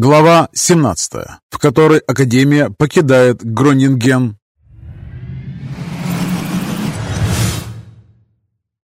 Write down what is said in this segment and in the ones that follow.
Глава 17, в которой Академия покидает Гронинген.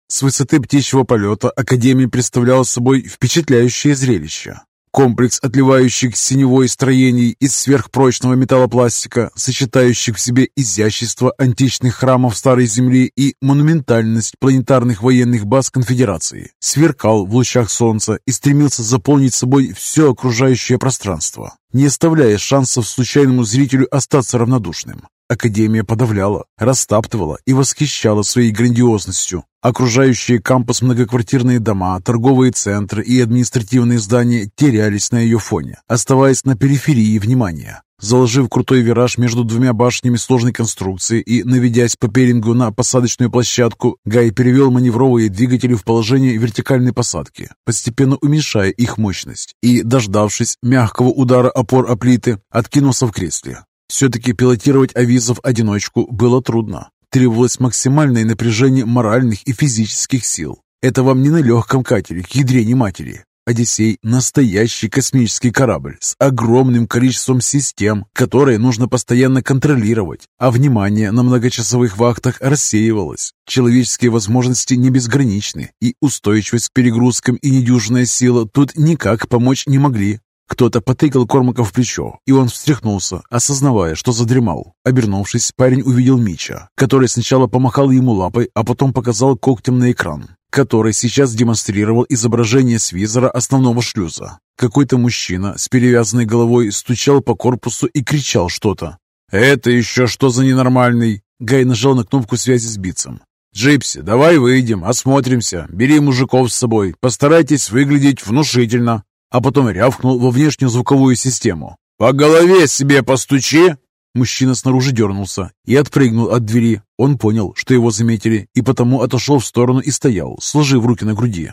С высоты птичьего полета Академия представляла собой впечатляющее зрелище. Комплекс отливающих синевой строений из сверхпрочного металлопластика, сочетающих в себе изящество античных храмов Старой Земли и монументальность планетарных военных баз Конфедерации, сверкал в лучах солнца и стремился заполнить собой все окружающее пространство, не оставляя шансов случайному зрителю остаться равнодушным. Академия подавляла, растаптывала и восхищала своей грандиозностью. Окружающие кампус многоквартирные дома, торговые центры и административные здания терялись на ее фоне, оставаясь на периферии внимания. Заложив крутой вираж между двумя башнями сложной конструкции и наведясь по перингу на посадочную площадку, Гай перевел маневровые двигатели в положение вертикальной посадки, постепенно уменьшая их мощность, и, дождавшись мягкого удара опор о плиты, откинулся в кресле. Все-таки пилотировать авизов одиночку было трудно. Требовалось максимальное напряжение моральных и физических сил. Это вам не на легком катере к ядрене матери. Одиссей – настоящий космический корабль с огромным количеством систем, которые нужно постоянно контролировать, а внимание на многочасовых вахтах рассеивалось. Человеческие возможности не безграничны, и устойчивость к перегрузкам и недюжинная сила тут никак помочь не могли. Кто-то потыкал Кормака в плечо, и он встряхнулся, осознавая, что задремал. Обернувшись, парень увидел Мича, который сначала помахал ему лапой, а потом показал когтем на экран, который сейчас демонстрировал изображение с визора основного шлюза. Какой-то мужчина с перевязанной головой стучал по корпусу и кричал что-то. «Это еще что за ненормальный?» Гай нажал на кнопку связи с Битцем. «Джипси, давай выйдем, осмотримся. Бери мужиков с собой. Постарайтесь выглядеть внушительно» а потом рявкнул во внешнюю звуковую систему. «По голове себе постучи!» Мужчина снаружи дернулся и отпрыгнул от двери. Он понял, что его заметили, и потому отошел в сторону и стоял, сложив руки на груди.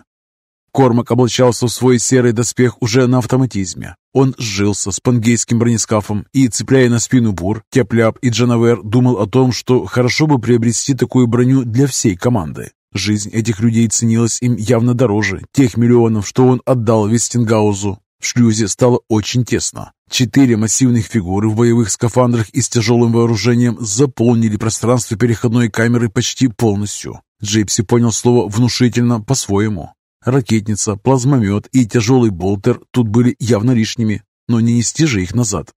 Кормак облачался в свой серый доспех уже на автоматизме. Он сжился с пангейским бронескафом и, цепляя на спину бур, тепляп и джанавер, думал о том, что хорошо бы приобрести такую броню для всей команды. Жизнь этих людей ценилась им явно дороже тех миллионов, что он отдал Вестингаузу. В шлюзе стало очень тесно. Четыре массивных фигуры в боевых скафандрах и с тяжелым вооружением заполнили пространство переходной камеры почти полностью. Джейпси понял слово «внушительно» по-своему. Ракетница, плазмомет и тяжелый болтер тут были явно лишними, но не нести же их назад.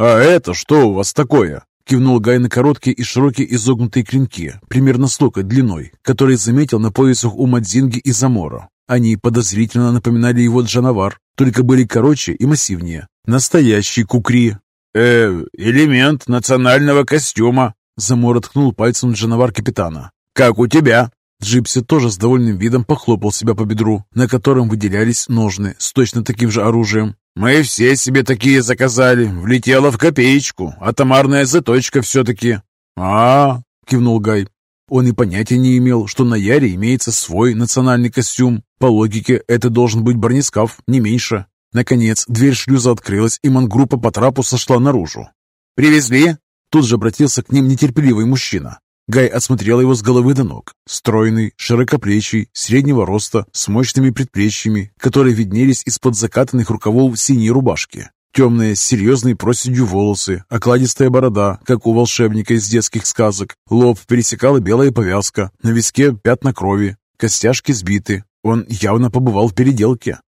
«А это что у вас такое?» Кивнул Гай на короткие и широкие изогнутые клинки, примерно с локоть длиной, которые заметил на поясах у Мадзинги и Замора. Они подозрительно напоминали его джанавар, только были короче и массивнее. Настоящий кукри. «Э, элемент национального костюма», Замор ткнул пальцем джанавар капитана. «Как у тебя?» Джипси тоже с довольным видом похлопал себя по бедру, на котором выделялись ножны с точно таким же оружием. «Мы все себе такие заказали. Влетело в копеечку. Атомарная заточка все-таки». «А, — кивнул Гай. Он и понятия не имел, что на Яре имеется свой национальный костюм. По логике, это должен быть бронескаф, не меньше. Наконец, дверь шлюза открылась, и мангруппа по трапу сошла наружу. «Привезли?» Тут же обратился к ним нетерпеливый мужчина. Гай осмотрел его с головы до ног. Стройный, широкоплечий, среднего роста, с мощными предплечьями, которые виднелись из-под закатанных рукавов синей рубашки. Темные, с серьезной проседью волосы, окладистая борода, как у волшебника из детских сказок. Лоб пересекала белая повязка, на виске пятна крови, костяшки сбиты. Он явно побывал в переделке.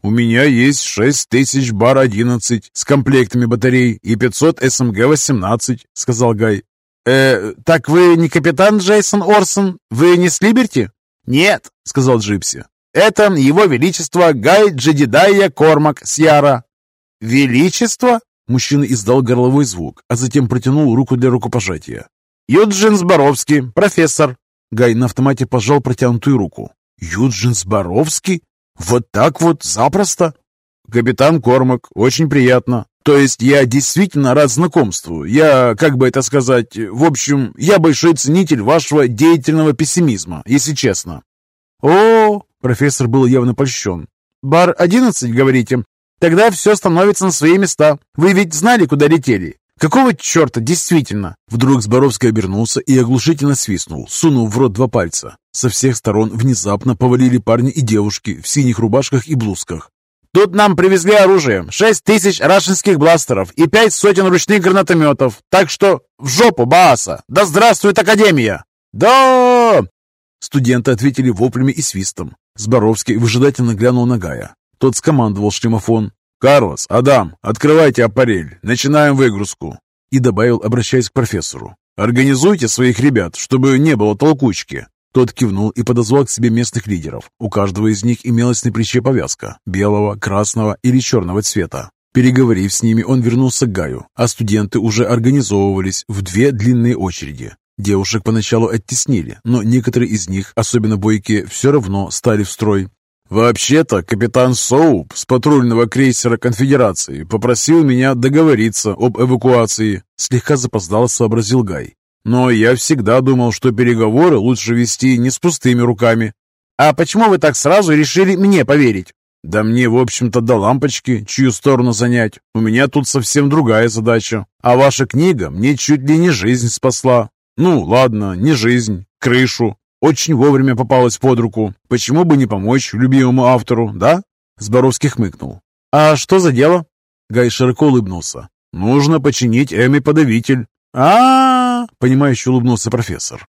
«У меня есть шесть тысяч бар-11 с комплектами батарей и 500 СМГ-18», — сказал Гай. «Э, так вы не капитан Джейсон Орсон? Вы не с Либерти?» «Нет», — сказал Джипси. «Это его величество Гай Джедидайя Кормак Сьяра». «Величество?» Мужчина издал горловой звук, а затем протянул руку для рукопожатия. «Юджин Зборовский, профессор». Гай на автомате пожал протянутую руку. «Юджин Зборовский? Вот так вот, запросто?» «Капитан Кормак, очень приятно. То есть я действительно рад знакомству. Я, как бы это сказать, в общем, я большой ценитель вашего деятельного пессимизма, если честно. О, профессор был явно польщен. Бар 11, говорите? Тогда все становится на свои места. Вы ведь знали, куда летели? Какого черта, действительно? Вдруг Зборовский обернулся и оглушительно свистнул, сунув в рот два пальца. Со всех сторон внезапно повалили парни и девушки в синих рубашках и блузках. Тут нам привезли оружие. Шесть тысяч рашинских бластеров и пять сотен ручных гранатометов. Так что в жопу, Бааса! Да здравствует Академия!» «Да!» Студенты ответили воплями и свистом. Зборовский выжидательно глянул на Гая. Тот скомандовал шлемофон. «Карлос, Адам, открывайте аппарель. Начинаем выгрузку». И добавил, обращаясь к профессору. «Организуйте своих ребят, чтобы не было толкучки». Тот кивнул и подозвал к себе местных лидеров. У каждого из них имелась на плече повязка – белого, красного или черного цвета. Переговорив с ними, он вернулся к Гаю, а студенты уже организовывались в две длинные очереди. Девушек поначалу оттеснили, но некоторые из них, особенно бойкие, все равно стали в строй. «Вообще-то капитан Соуп с патрульного крейсера Конфедерации попросил меня договориться об эвакуации», слегка запоздало сообразил Гай. «Но я всегда думал, что переговоры лучше вести не с пустыми руками». «А почему вы так сразу решили мне поверить?» «Да мне, в общем-то, до лампочки, чью сторону занять. У меня тут совсем другая задача. А ваша книга мне чуть ли не жизнь спасла. Ну, ладно, не жизнь, крышу. Очень вовремя попалась под руку. Почему бы не помочь любимому автору, да?» Зборовский хмыкнул. «А что за дело?» Гай широко улыбнулся. «Нужно починить Эми-подавитель». А, -а, -а понимающе улыбнулся профессор.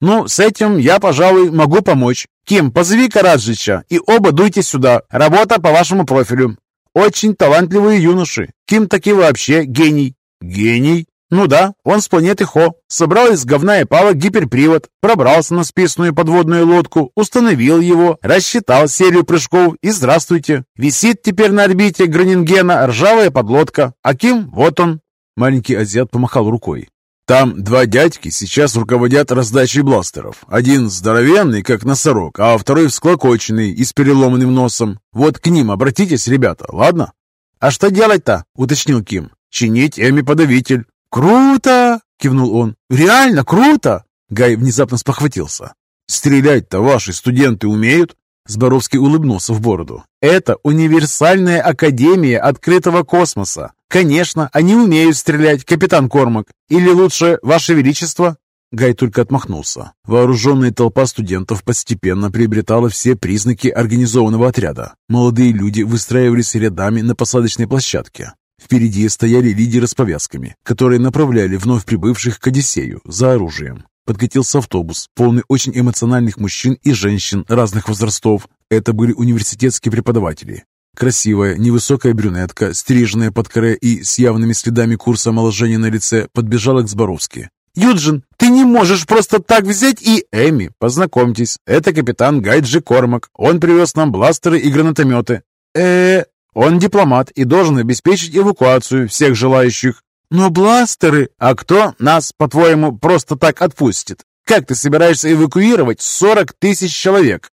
«Ну, с этим я, пожалуй, могу помочь. Ким, позови Караджича и оба дуйте сюда. Работа по вашему профилю. Очень талантливые юноши. Ким таки вообще гений». «Гений?» Ну да, он с планеты Хо. Собрал из говна и палок гиперпривод, пробрался на списную подводную лодку, установил его, рассчитал серию прыжков и здравствуйте. Висит теперь на орбите Гронингена ржавая подлодка. Аким, вот он. Маленький азиат помахал рукой. Там два дядьки сейчас руководят раздачей бластеров. Один здоровенный, как носорог, а второй всклокоченный и с переломанным носом. Вот к ним обратитесь, ребята, ладно? «А что делать-то?» — уточнил Ким. «Чинить Эми-подавитель. «Круто!» — кивнул он. «Реально круто!» Гай внезапно спохватился. «Стрелять-то ваши студенты умеют?» Зборовский улыбнулся в бороду. «Это универсальная академия открытого космоса. Конечно, они умеют стрелять, капитан Кормак. Или лучше, ваше величество?» Гай только отмахнулся. Вооруженная толпа студентов постепенно приобретала все признаки организованного отряда. Молодые люди выстраивались рядами на посадочной площадке. Впереди стояли лидеры с повязками, которые направляли вновь прибывших к Одиссею за оружием. Подкатился автобус, полный очень эмоциональных мужчин и женщин разных возрастов. Это были университетские преподаватели. Красивая, невысокая брюнетка, стриженная под коре и с явными следами курса омоложения на лице, подбежала к Зборовски. «Юджин, ты не можешь просто так взять и...» «Эми, познакомьтесь, это капитан Гайджи Кормак. Он привез нам бластеры и гранатометы». э он дипломат и должен обеспечить эвакуацию всех желающих. Но бластеры... А кто нас, по-твоему, просто так отпустит? Как ты собираешься эвакуировать 40 тысяч человек?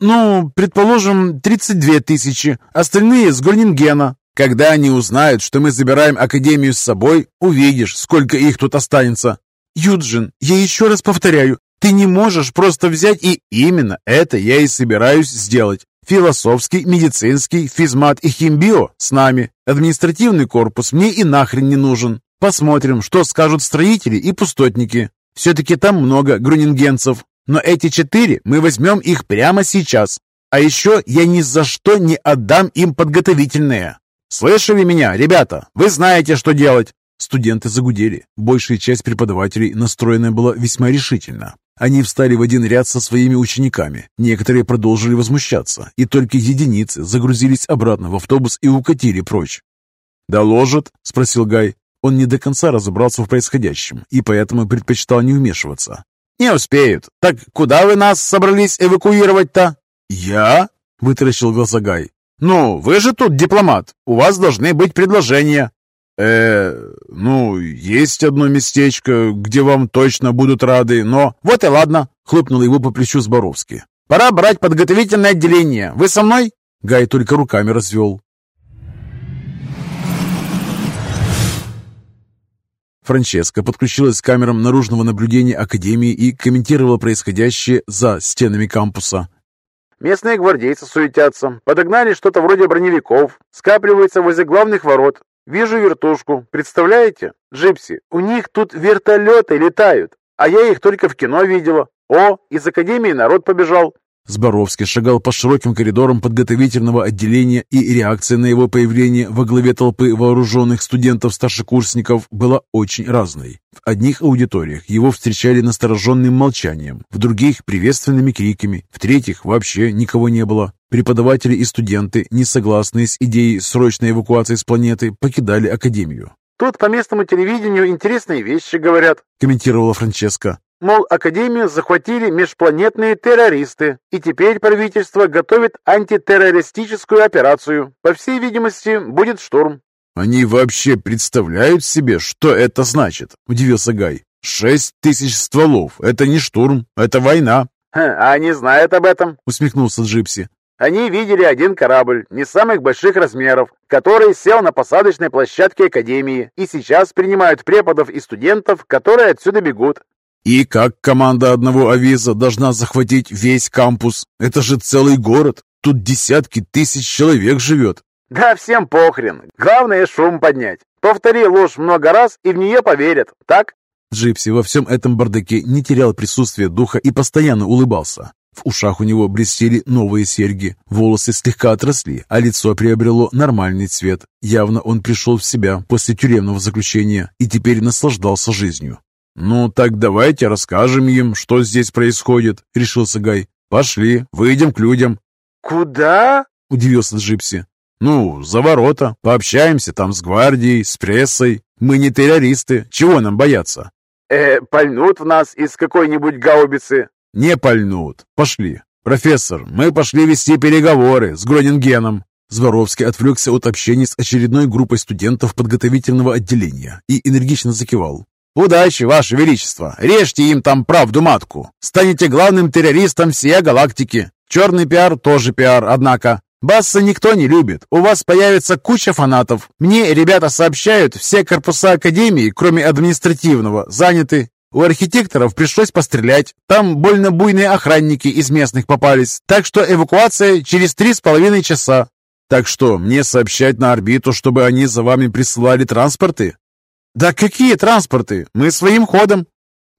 Ну, предположим, 32 тысячи. Остальные с Горнингена. Когда они узнают, что мы забираем Академию с собой, увидишь, сколько их тут останется. Юджин, я еще раз повторяю, ты не можешь просто взять и именно это я и собираюсь сделать. Философский, медицинский, физмат и химбио с нами. Административный корпус мне и нахрен не нужен. Посмотрим, что скажут строители и пустотники. Все-таки там много грунингенцев. Но эти четыре мы возьмем их прямо сейчас. А еще я ни за что не отдам им подготовительные. Слышали меня, ребята? Вы знаете, что делать. Студенты загудели. Большая часть преподавателей настроена была весьма решительно. Они встали в один ряд со своими учениками. Некоторые продолжили возмущаться, и только единицы загрузились обратно в автобус и укатили прочь. «Доложат?» – спросил Гай. Он не до конца разобрался в происходящем и поэтому предпочитал не вмешиваться. «Не успеют. Так куда вы нас собрались эвакуировать-то?» «Я?» – вытаращил глаза Гай. «Ну, вы же тут дипломат. У вас должны быть предложения э ну, есть одно местечко, где вам точно будут рады, но...» «Вот и ладно», — хлопнул его по плечу Зборовский. «Пора брать подготовительное отделение. Вы со мной?» Гай только руками развел. Франческа подключилась к камерам наружного наблюдения Академии и комментировала происходящее за стенами кампуса. Местные гвардейцы суетятся, подогнали что-то вроде броневиков, скапливаются возле главных ворот. Вижу вертушку, представляете? Джипси, у них тут вертолеты летают, а я их только в кино видела. О, из Академии народ побежал. Зборовский шагал по широким коридорам подготовительного отделения, и реакция на его появление во главе толпы вооруженных студентов-старшекурсников была очень разной. В одних аудиториях его встречали настороженным молчанием, в других – приветственными криками, в третьих вообще никого не было. Преподаватели и студенты, не согласные с идеей срочной эвакуации с планеты, покидали академию. «Тут по местному телевидению интересные вещи говорят», – комментировала Франческа. Мол, Академию захватили межпланетные террористы, и теперь правительство готовит антитеррористическую операцию. По всей видимости, будет штурм. «Они вообще представляют себе, что это значит?» – удивился Гай. «Шесть тысяч стволов – это не штурм, это война». «А они знают об этом», – усмехнулся Джипси. Они видели один корабль, не самых больших размеров, который сел на посадочной площадке Академии, и сейчас принимают преподов и студентов, которые отсюда бегут. И как команда одного авиза должна захватить весь кампус? Это же целый город. Тут десятки тысяч человек живет. Да всем похрен. Главное шум поднять. Повтори ложь много раз, и в нее поверят. Так? Джипси во всем этом бардаке не терял присутствия духа и постоянно улыбался. В ушах у него блестели новые серьги, волосы слегка отросли, а лицо приобрело нормальный цвет. Явно он пришел в себя после тюремного заключения и теперь наслаждался жизнью. «Ну, так давайте расскажем им, что здесь происходит», — решился Гай. «Пошли, выйдем к людям». «Куда?» — удивился Джипси. «Ну, за ворота. Пообщаемся там с гвардией, с прессой. Мы не террористы. Чего нам бояться?» «Э, пальнут в нас из какой-нибудь гаубицы?» «Не пальнут. Пошли. Профессор, мы пошли вести переговоры с Гронингеном». Зворовский отвлекся от общения с очередной группой студентов подготовительного отделения и энергично закивал. «Удачи, Ваше Величество! Режьте им там правду матку! Станете главным террористом всей галактики! Черный пиар тоже пиар, однако! Басса никто не любит, у вас появится куча фанатов. Мне ребята сообщают, все корпуса Академии, кроме административного, заняты. У архитекторов пришлось пострелять. Там больно буйные охранники из местных попались. Так что эвакуация через три с половиной часа. Так что, мне сообщать на орбиту, чтобы они за вами присылали транспорты? «Да какие транспорты? Мы своим ходом».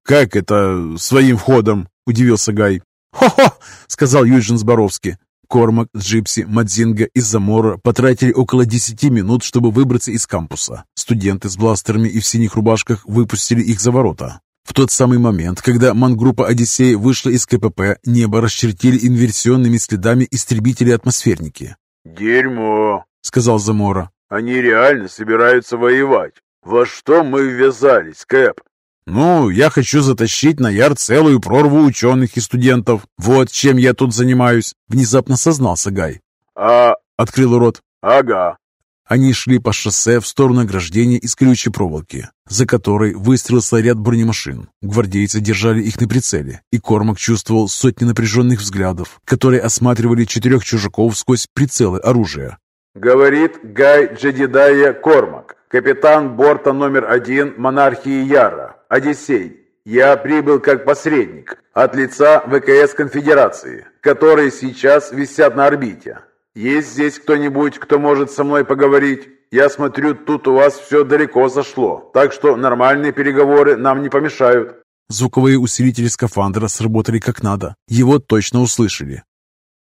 «Как это своим ходом?» – удивился Гай. «Хо-хо!» – сказал Юджин Зборовский. Кормак, Джипси, Мадзинга и Замора потратили около десяти минут, чтобы выбраться из кампуса. Студенты с бластерами и в синих рубашках выпустили их за ворота. В тот самый момент, когда мангруппа «Одиссей» вышла из КПП, небо расчертили инверсионными следами истребители-атмосферники. «Дерьмо!» — сказал Замора. «Они реально собираются воевать. «Во что мы ввязались, Кэп?» «Ну, я хочу затащить на Яр целую прорву ученых и студентов. Вот чем я тут занимаюсь», — внезапно сознался Гай. «А...» — открыл рот. «Ага». Они шли по шоссе в сторону ограждения из колючей проволоки, за которой выстрелился ряд бронемашин. Гвардейцы держали их на прицеле, и Кормак чувствовал сотни напряженных взглядов, которые осматривали четырех чужаков сквозь прицелы оружия. «Говорит Гай Джедидая Кормак, капитан борта номер один монархии Яра, Одиссей. Я прибыл как посредник от лица ВКС Конфедерации, которые сейчас висят на орбите. Есть здесь кто-нибудь, кто может со мной поговорить? Я смотрю, тут у вас все далеко зашло, так что нормальные переговоры нам не помешают». Звуковые усилители скафандра сработали как надо. Его точно услышали.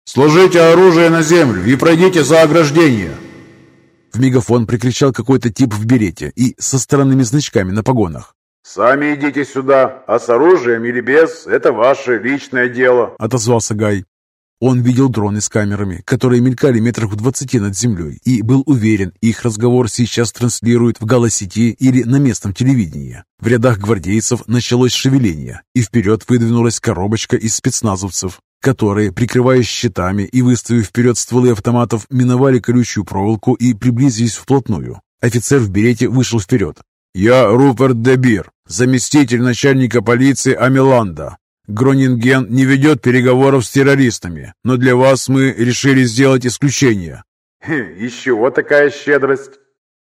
«Сложите оружие на землю и пройдите за ограждение!» В мегафон прикричал какой-то тип в берете и со странными значками на погонах. «Сами идите сюда, а с оружием или без – это ваше личное дело», – отозвался Гай. Он видел дроны с камерами, которые мелькали метрах в двадцати над землей, и был уверен, их разговор сейчас транслируют в галосети или на местном телевидении. В рядах гвардейцев началось шевеление, и вперед выдвинулась коробочка из спецназовцев которые, прикрываясь щитами и выставив вперед стволы автоматов, миновали колючую проволоку и приблизились вплотную. Офицер в берете вышел вперед. «Я Руперт Дебир, заместитель начальника полиции Амиланда. Гронинген не ведет переговоров с террористами, но для вас мы решили сделать исключение». «Из чего такая щедрость?»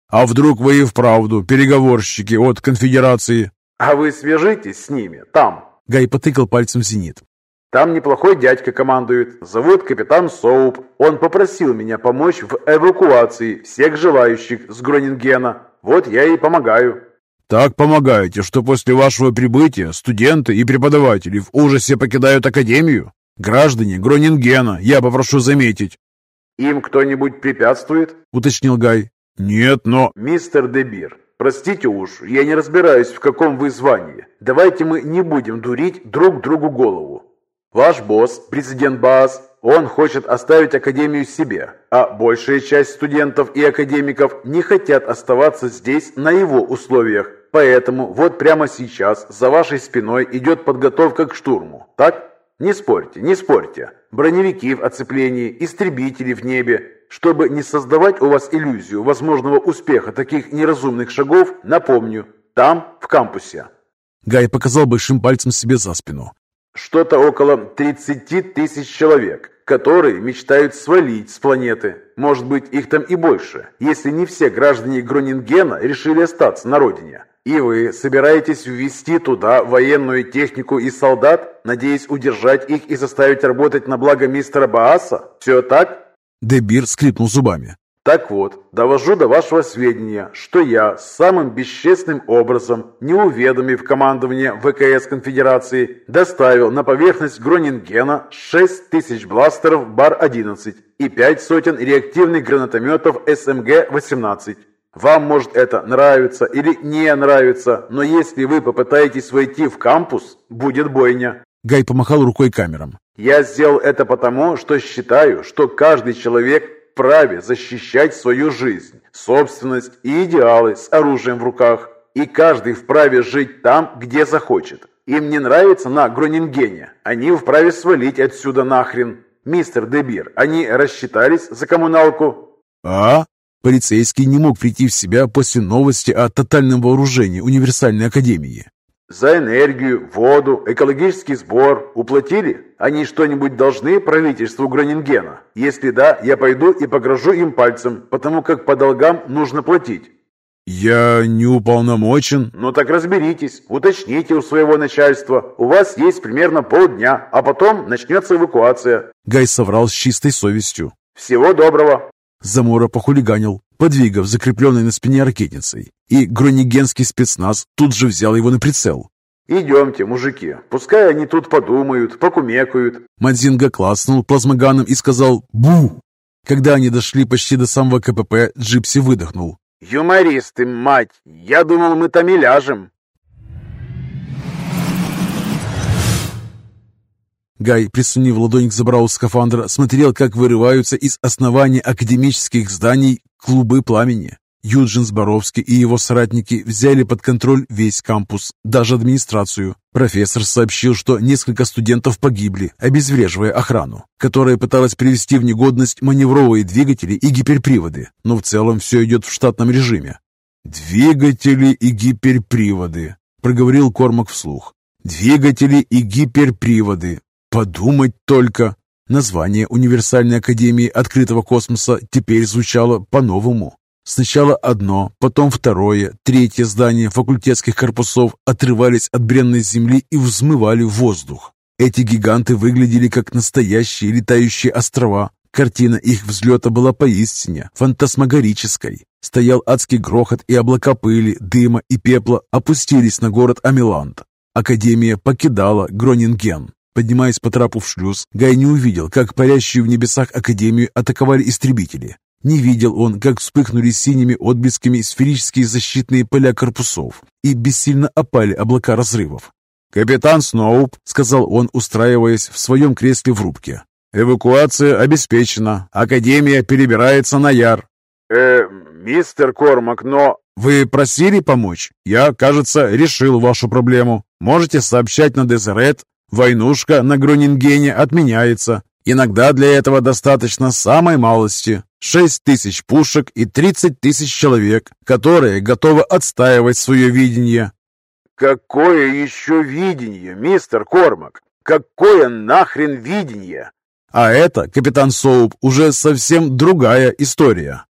«А вдруг вы и вправду переговорщики от конфедерации?» «А вы свяжитесь с ними, там!» Гай потыкал пальцем в зенит. Там неплохой дядька командует. Зовут капитан Соуп. Он попросил меня помочь в эвакуации всех желающих с Гронингена. Вот я и помогаю». «Так помогаете, что после вашего прибытия студенты и преподаватели в ужасе покидают академию?» Граждане Гронингена, я попрошу заметить. Им кто-нибудь препятствует? Уточнил Гай. Нет, но... Мистер Дебир, простите уж, я не разбираюсь, в каком вы звании. Давайте мы не будем дурить друг другу голову. Ваш босс, президент Баас, он хочет оставить Академию себе, а большая часть студентов и академиков не хотят оставаться здесь на его условиях. Поэтому вот прямо сейчас за вашей спиной идет подготовка к штурму, так? Не спорьте, не спорьте. Броневики в оцеплении, истребители в небе. Чтобы не создавать у вас иллюзию возможного успеха таких неразумных шагов, напомню, там, в кампусе. Гай показал большим пальцем себе за спину. Что-то около 30 тысяч человек которые мечтают свалить с планеты. Может быть, их там и больше, если не все граждане Гронингена решили остаться на родине. И вы собираетесь ввести туда военную технику и солдат, надеясь удержать их и заставить работать на благо мистера Бааса? Все так? Дебир скрипнул зубами. Так вот, довожу до вашего сведения, что я самым бесчестным образом, не уведомив командование ВКС Конфедерации, доставил на поверхность Гронингена 6 тысяч бластеров Бар-11 и 5 сотен реактивных гранатометов СМГ-18. Вам может это нравиться или не нравится, но если вы попытаетесь войти в кампус, будет бойня. Гай помахал рукой камерам. Я сделал это потому, что считаю, что каждый человек вправе защищать свою жизнь, собственность и идеалы с оружием в руках. И каждый вправе жить там, где захочет. Им не нравится на Гронингене. Они вправе свалить отсюда нахрен. Мистер Дебир, они рассчитались за коммуналку? А? Полицейский не мог прийти в себя после новости о тотальном вооружении Универсальной Академии. За энергию, воду, экологический сбор уплатили? Они что-нибудь должны правительству Гронингена? Если да, я пойду и погрожу им пальцем, потому как по долгам нужно платить. «Я не уполномочен». «Ну так разберитесь, уточните у своего начальства. У вас есть примерно полдня, а потом начнется эвакуация». Гай соврал с чистой совестью. «Всего доброго». Замора похулиганил, подвигав закрепленной на спине ракетницей, и гронигенский спецназ тут же взял его на прицел. «Идемте, мужики, пускай они тут подумают, покумекают». Мадзинга класснул плазмоганом и сказал «Бу!». Когда они дошли почти до самого КПП, Джипси выдохнул. «Юмористы, мать! Я думал, мы там и ляжем!» Гай, прислонив ладонь к забралу скафандра, смотрел, как вырываются из основания академических зданий клубы пламени. Юджин Зборовский и его соратники взяли под контроль весь кампус, даже администрацию. Профессор сообщил, что несколько студентов погибли, обезвреживая охрану, которая пыталась привести в негодность маневровые двигатели и гиперприводы, но в целом все идет в штатном режиме. «Двигатели и гиперприводы», — проговорил Кормак вслух. «Двигатели и гиперприводы. Подумать только!» Название Универсальной Академии Открытого Космоса теперь звучало по-новому. Сначала одно, потом второе, третье здание факультетских корпусов отрывались от бренной земли и взмывали в воздух. Эти гиганты выглядели как настоящие летающие острова. Картина их взлета была поистине фантасмагорической. Стоял адский грохот, и облака пыли, дыма и пепла опустились на город Амиланд. Академия покидала Гронинген. Поднимаясь по трапу в шлюз, Гай не увидел, как парящую в небесах Академию атаковали истребители. Не видел он, как вспыхнули синими отблесками сферические защитные поля корпусов и бессильно опали облака разрывов. «Капитан Сноуп», — сказал он, устраиваясь в своем кресле в рубке. «Эвакуация обеспечена. Академия перебирается на Яр». «Э, мистер Кормак, но...» «Вы просили помочь? Я, кажется, решил вашу проблему. Можете сообщать на Дезерет. Войнушка на Гронингене отменяется. Иногда для этого достаточно самой малости. 6 тысяч пушек и 30 тысяч человек, которые готовы отстаивать свое видение. Какое еще видение, мистер Кормак? Какое нахрен видение? А это, капитан Соуп, уже совсем другая история.